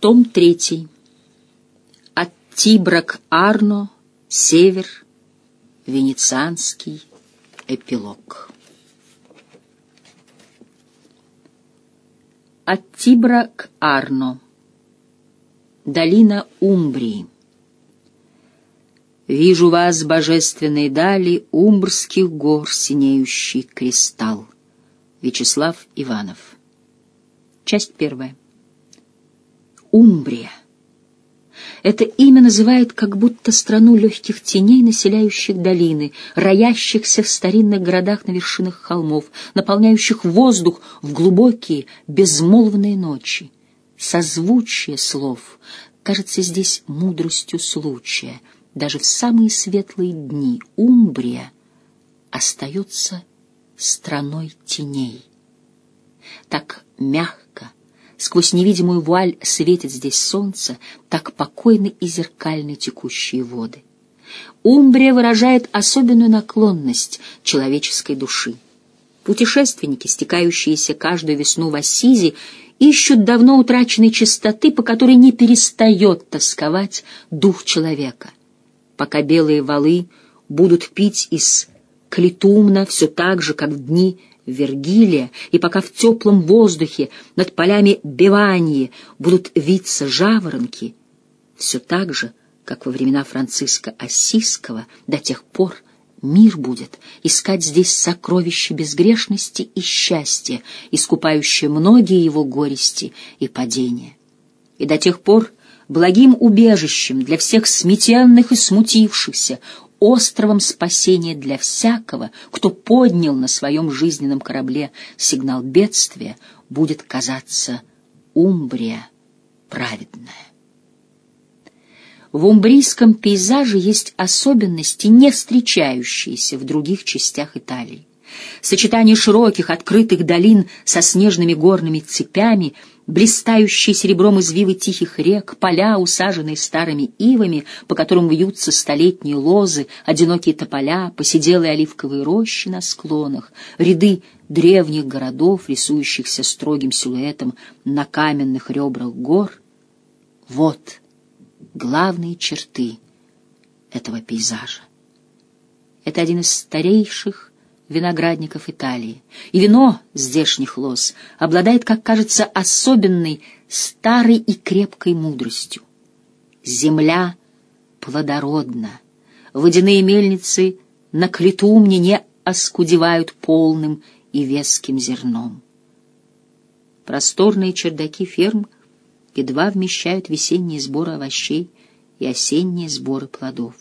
Том 3. От Тибра Арно, север, венецианский эпилог. От Тибра Арно. Долина Умбрии. Вижу вас, божественные дали, Умбрских гор синеющий кристалл. Вячеслав Иванов. Часть первая. Умбрия. Это имя называет как будто страну легких теней, населяющих долины, роящихся в старинных городах на вершинах холмов, наполняющих воздух в глубокие, безмолвные ночи. Созвучие слов кажется здесь мудростью случая. Даже в самые светлые дни Умбрия остается страной теней. Так мягко, сквозь невидимую вуаль светит здесь солнце, так покойны и зеркальны текущие воды. Умбрия выражает особенную наклонность человеческой души. Путешественники, стекающиеся каждую весну в Ассизи, ищут давно утраченной чистоты, по которой не перестает тосковать дух человека. Пока белые валы будут пить из клетумна все так же, как в дни Вергилия, и пока в теплом воздухе над полями Бивании будут виться жаворонки, все так же, как во времена Франциска Ассизского, до тех пор мир будет искать здесь сокровища безгрешности и счастья, искупающие многие его горести и падения. И до тех пор благим убежищем для всех сметенных и смутившихся, островом спасения для всякого, кто поднял на своем жизненном корабле сигнал бедствия, будет казаться Умбрия праведная. В умбрийском пейзаже есть особенности, не встречающиеся в других частях Италии. Сочетание широких, открытых долин со снежными горными цепями — блистающие серебром извивы тихих рек, поля, усаженные старыми ивами, по которым вьются столетние лозы, одинокие тополя, посиделые оливковые рощи на склонах, ряды древних городов, рисующихся строгим силуэтом на каменных ребрах гор. Вот главные черты этого пейзажа. Это один из старейших виноградников Италии. И вино здешних лоз обладает, как кажется, особенной старой и крепкой мудростью. Земля плодородна, водяные мельницы на клетумне не оскудевают полным и веским зерном. Просторные чердаки ферм едва вмещают весенние сборы овощей и осенние сборы плодов.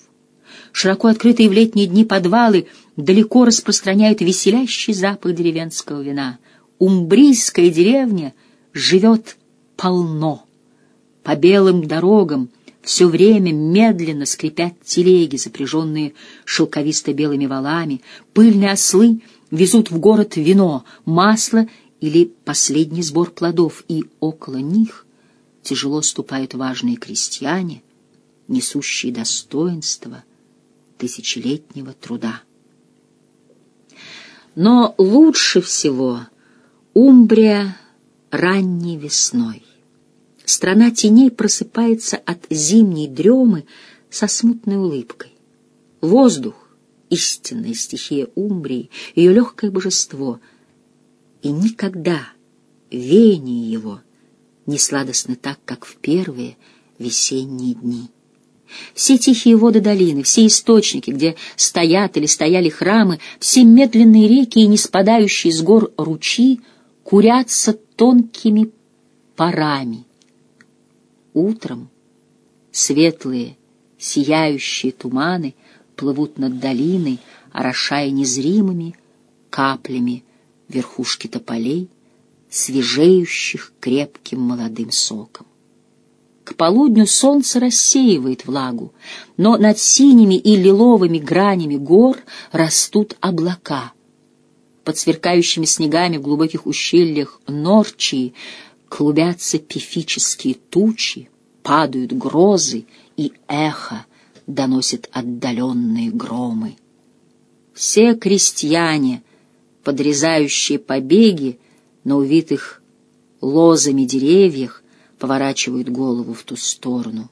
Широко открытые в летние дни подвалы далеко распространяют веселящий запах деревенского вина. Умбрийская деревня живет полно. По белым дорогам все время медленно скрипят телеги, запряженные шелковисто-белыми валами. Пыльные ослы везут в город вино, масло или последний сбор плодов, и около них тяжело ступают важные крестьяне, несущие достоинство тысячелетнего труда. Но лучше всего Умбрия ранней весной. Страна теней просыпается от зимней дремы со смутной улыбкой. Воздух — истинная стихия Умбрии, ее легкое божество, и никогда веяние его не сладостны так, как в первые весенние дни. Все тихие воды долины, все источники, где стоят или стояли храмы, все медленные реки и не спадающие с гор ручьи курятся тонкими парами. Утром светлые, сияющие туманы плывут над долиной, орошая незримыми каплями верхушки тополей, свежеющих крепким молодым соком. Полудню солнце рассеивает влагу, но над синими и лиловыми гранями гор растут облака. Под сверкающими снегами в глубоких ущельях Норчии клубятся пифические тучи, падают грозы, и эхо доносит отдаленные громы. Все крестьяне, подрезающие побеги на увитых лозами деревьях, поворачивают голову в ту сторону.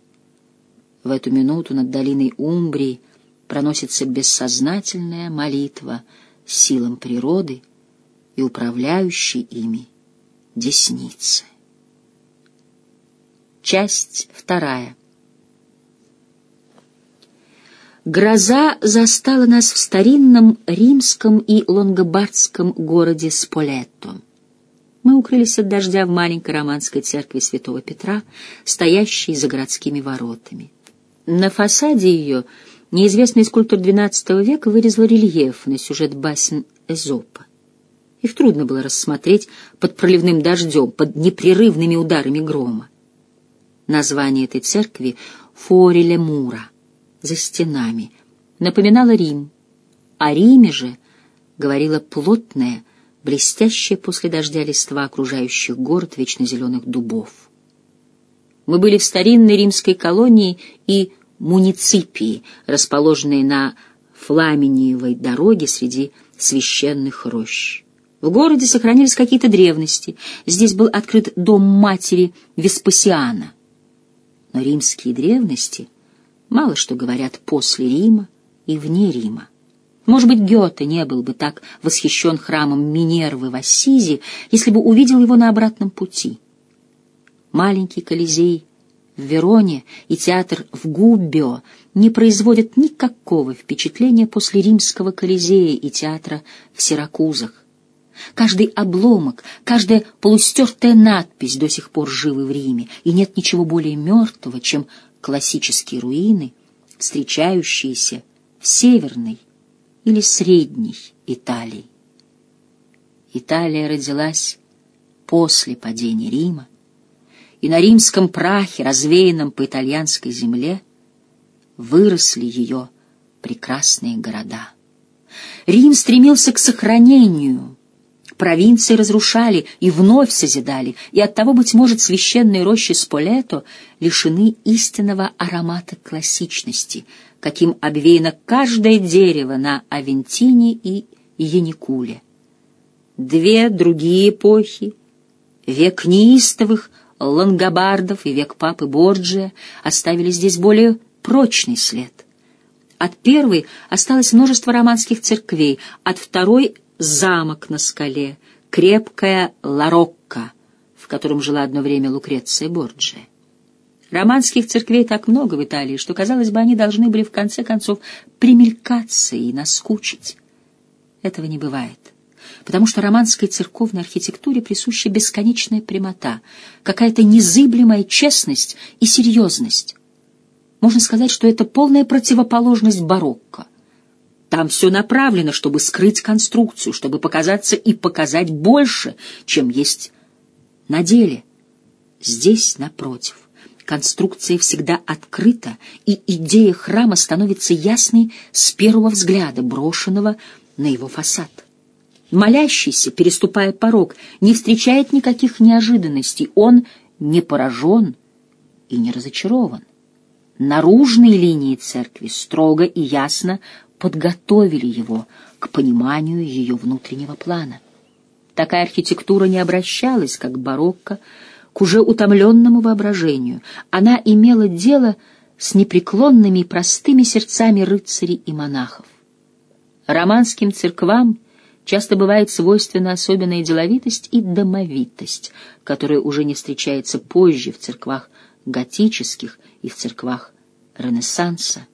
В эту минуту над долиной Умбрии проносится бессознательная молитва силам природы и управляющей ими десницы. Часть вторая. Гроза застала нас в старинном римском и лонгобардском городе Сполетто. Мы укрылись от дождя в маленькой романской церкви святого Петра, стоящей за городскими воротами. На фасаде ее неизвестный скульптор XII века вырезал рельеф на сюжет басен Эзопа. Их трудно было рассмотреть под проливным дождем, под непрерывными ударами грома. Название этой церкви — Фореле Мура — за стенами, напоминала Рим. О Риме же говорила плотная, блестящая после дождя листва окружающих город вечно зеленых дубов. Мы были в старинной римской колонии и муниципии, расположенной на Фламиниевой дороге среди священных рощ. В городе сохранились какие-то древности. Здесь был открыт дом матери Веспасиана. Но римские древности — мало что говорят после Рима и вне Рима. Может быть, Гёте не был бы так восхищен храмом Минервы в Ассизи, если бы увидел его на обратном пути. Маленький Колизей в Вероне и театр в Губбио не производят никакого впечатления после римского Колизея и театра в Сиракузах. Каждый обломок, каждая полустертая надпись до сих пор живы в Риме, и нет ничего более мертвого, чем классические руины, встречающиеся в северной или средней Италии. Италия родилась после падения Рима, и на римском прахе, развеянном по итальянской земле, выросли ее прекрасные города. Рим стремился к сохранению, Провинции разрушали и вновь созидали, и оттого, быть может, священные рощи Сполето лишены истинного аромата классичности, каким обвеяно каждое дерево на Авентине и Яникуле. Две другие эпохи, век неистовых лангобардов и век папы Борджия, оставили здесь более прочный след. От первой осталось множество романских церквей, от второй замок на скале, крепкая Ларокко, в котором жила одно время Лукреция Борджия. Романских церквей так много в Италии, что, казалось бы, они должны были в конце концов примелькаться и наскучить. Этого не бывает, потому что романской церковной архитектуре присуща бесконечная прямота, какая-то незыблемая честность и серьезность. Можно сказать, что это полная противоположность барокко — там все направлено, чтобы скрыть конструкцию, чтобы показаться и показать больше, чем есть на деле. Здесь, напротив, конструкция всегда открыта, и идея храма становится ясной с первого взгляда, брошенного на его фасад. Молящийся, переступая порог, не встречает никаких неожиданностей, он не поражен и не разочарован. Наружные линии церкви строго и ясно подготовили его к пониманию ее внутреннего плана. Такая архитектура не обращалась, как барокко, к уже утомленному воображению. Она имела дело с непреклонными и простыми сердцами рыцарей и монахов. Романским церквам часто бывает свойственна особенная деловитость и домовитость, которая уже не встречается позже в церквах готических и в церквах Ренессанса.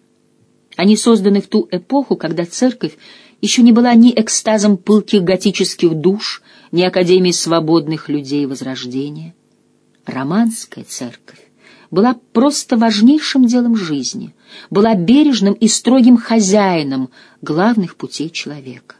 Они созданы в ту эпоху, когда церковь еще не была ни экстазом пылких готических душ, ни академией свободных людей Возрождения. Романская церковь была просто важнейшим делом жизни, была бережным и строгим хозяином главных путей человека.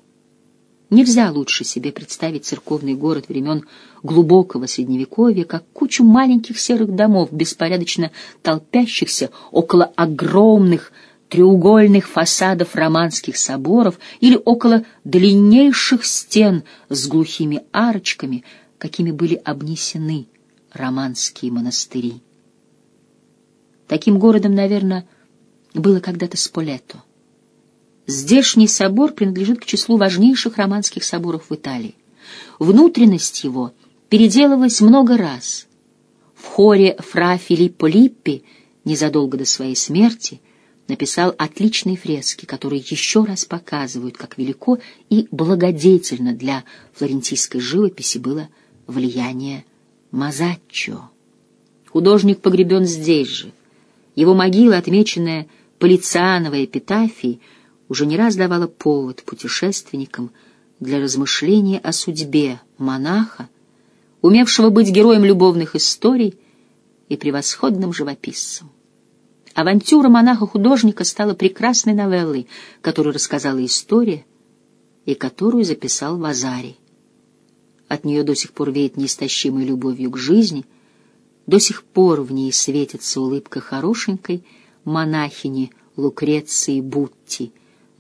Нельзя лучше себе представить церковный город времен глубокого Средневековья, как кучу маленьких серых домов, беспорядочно толпящихся около огромных треугольных фасадов романских соборов или около длиннейших стен с глухими арочками, какими были обнесены романские монастыри. Таким городом, наверное, было когда-то Сполетто. Здешний собор принадлежит к числу важнейших романских соборов в Италии. Внутренность его переделывалась много раз. В хоре фра Филиппо Липпи незадолго до своей смерти написал отличные фрески, которые еще раз показывают, как велико и благодетельно для флорентийской живописи было влияние Мазаччо. Художник погребен здесь же. Его могила, отмеченная Полициановой эпитафией, уже не раз давала повод путешественникам для размышления о судьбе монаха, умевшего быть героем любовных историй и превосходным живописцем. Авантюра монаха-художника стала прекрасной новеллой, которую рассказала история и которую записал Вазари. От нее до сих пор веет неистощимой любовью к жизни, до сих пор в ней светится улыбка хорошенькой монахини Лукреции Бутти,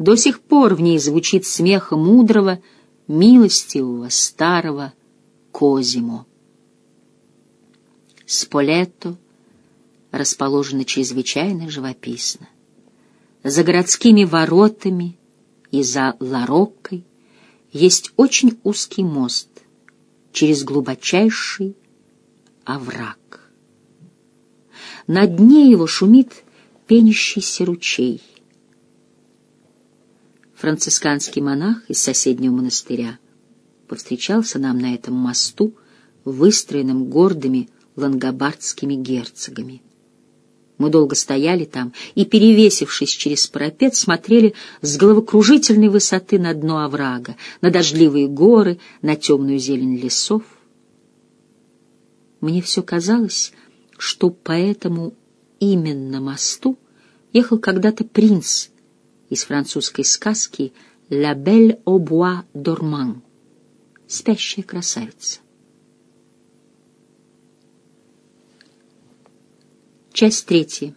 до сих пор в ней звучит смех мудрого, милостивого старого Козимо. Сполетто расположено чрезвычайно живописно. За городскими воротами и за Лароккой есть очень узкий мост через глубочайший овраг. На дне его шумит пенящийся ручей. Францисканский монах из соседнего монастыря повстречался нам на этом мосту, выстроенном гордыми лангобардскими герцогами. Мы долго стояли там и, перевесившись через парапет, смотрели с головокружительной высоты на дно оврага, на дождливые горы, на темную зелень лесов. Мне все казалось, что по этому именно мосту ехал когда-то принц из французской сказки «La belle au bois dormant» спящая красавица. Часть третья.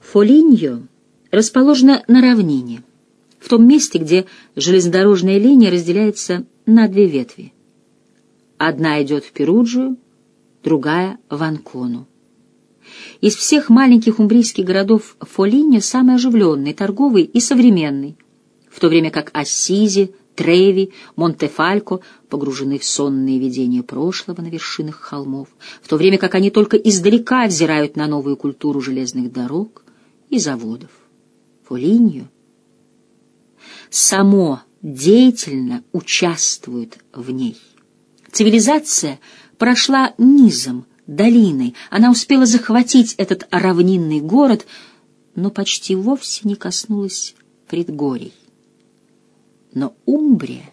Фолиньо расположена на равнине, в том месте, где железнодорожная линия разделяется на две ветви. Одна идет в Перуджию, другая — в Анкону. Из всех маленьких умбрийских городов Фолиньо самый оживленный, торговый и современный, в то время как Ассизи, Треви, Монтефалько погружены в сонные видения прошлого на вершинах холмов, в то время как они только издалека взирают на новую культуру железных дорог и заводов. Фолиньо само деятельно участвует в ней. Цивилизация прошла низом, долиной, она успела захватить этот равнинный город, но почти вовсе не коснулась предгорий но Умбрия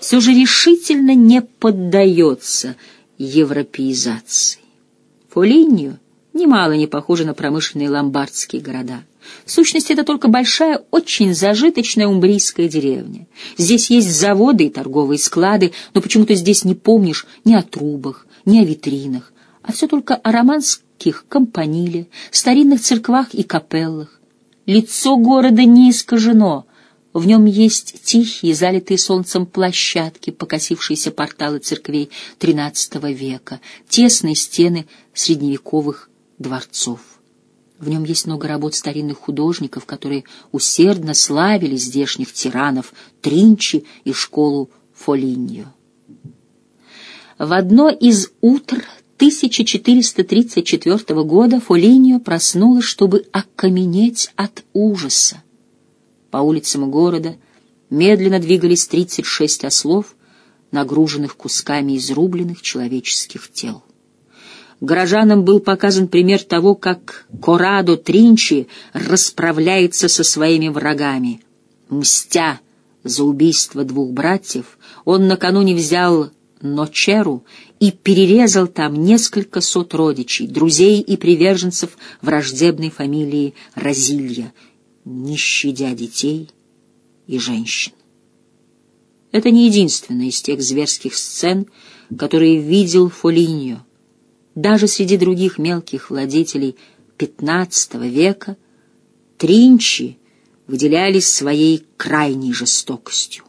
все же решительно не поддается европеизации. Фолинью немало не похоже на промышленные ломбардские города. В сущности, это только большая, очень зажиточная умбрийская деревня. Здесь есть заводы и торговые склады, но почему-то здесь не помнишь ни о трубах, ни о витринах, а все только о романских компаниле, старинных церквах и капеллах. Лицо города не искажено — в нем есть тихие, залитые солнцем площадки, покосившиеся порталы церквей XIII века, тесные стены средневековых дворцов. В нем есть много работ старинных художников, которые усердно славили здешних тиранов Тринчи и школу Фолиньо. В одно из утр 1434 года Фолиньо проснулась, чтобы окаменеть от ужаса. По улицам города медленно двигались 36 ослов, нагруженных кусками изрубленных человеческих тел. Горожанам был показан пример того, как Корадо Тринчи расправляется со своими врагами. Мстя за убийство двух братьев, он накануне взял Ночеру и перерезал там несколько сот родичей, друзей и приверженцев враждебной фамилии Разилья, не щадя детей и женщин. Это не единственная из тех зверских сцен, которые видел Фолиньо. Даже среди других мелких владетелей XV века тринчи выделялись своей крайней жестокостью.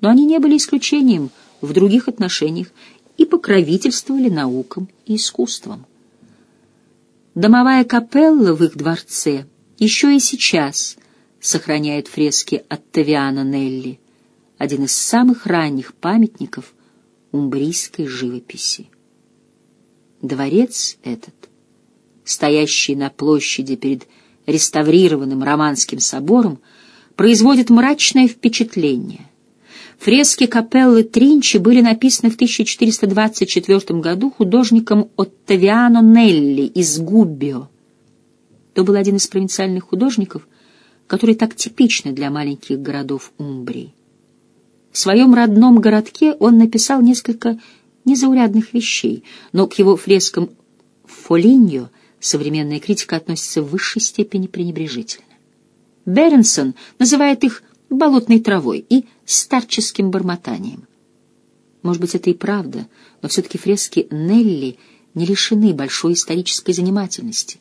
Но они не были исключением в других отношениях и покровительствовали наукам и искусствам. Домовая капелла в их дворце — еще и сейчас сохраняет фрески от Тавиана Нелли, один из самых ранних памятников умбрийской живописи. Дворец этот, стоящий на площади перед реставрированным романским собором, производит мрачное впечатление. Фрески капеллы Тринчи были написаны в 1424 году художником Оттавиано Нелли из Губбио. То был один из провинциальных художников, которые так типичны для маленьких городов Умбрии. В своем родном городке он написал несколько незаурядных вещей, но к его фрескам Фолиньо современная критика относится в высшей степени пренебрежительно. Беренсон называет их болотной травой и старческим бормотанием. Может быть, это и правда, но все-таки фрески Нелли не лишены большой исторической занимательности.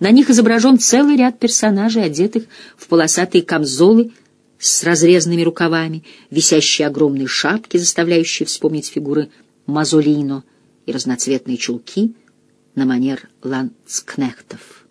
На них изображен целый ряд персонажей, одетых в полосатые камзолы с разрезанными рукавами, висящие огромные шапки, заставляющие вспомнить фигуры Мазолино и разноцветные чулки на манер ланцкнехтов.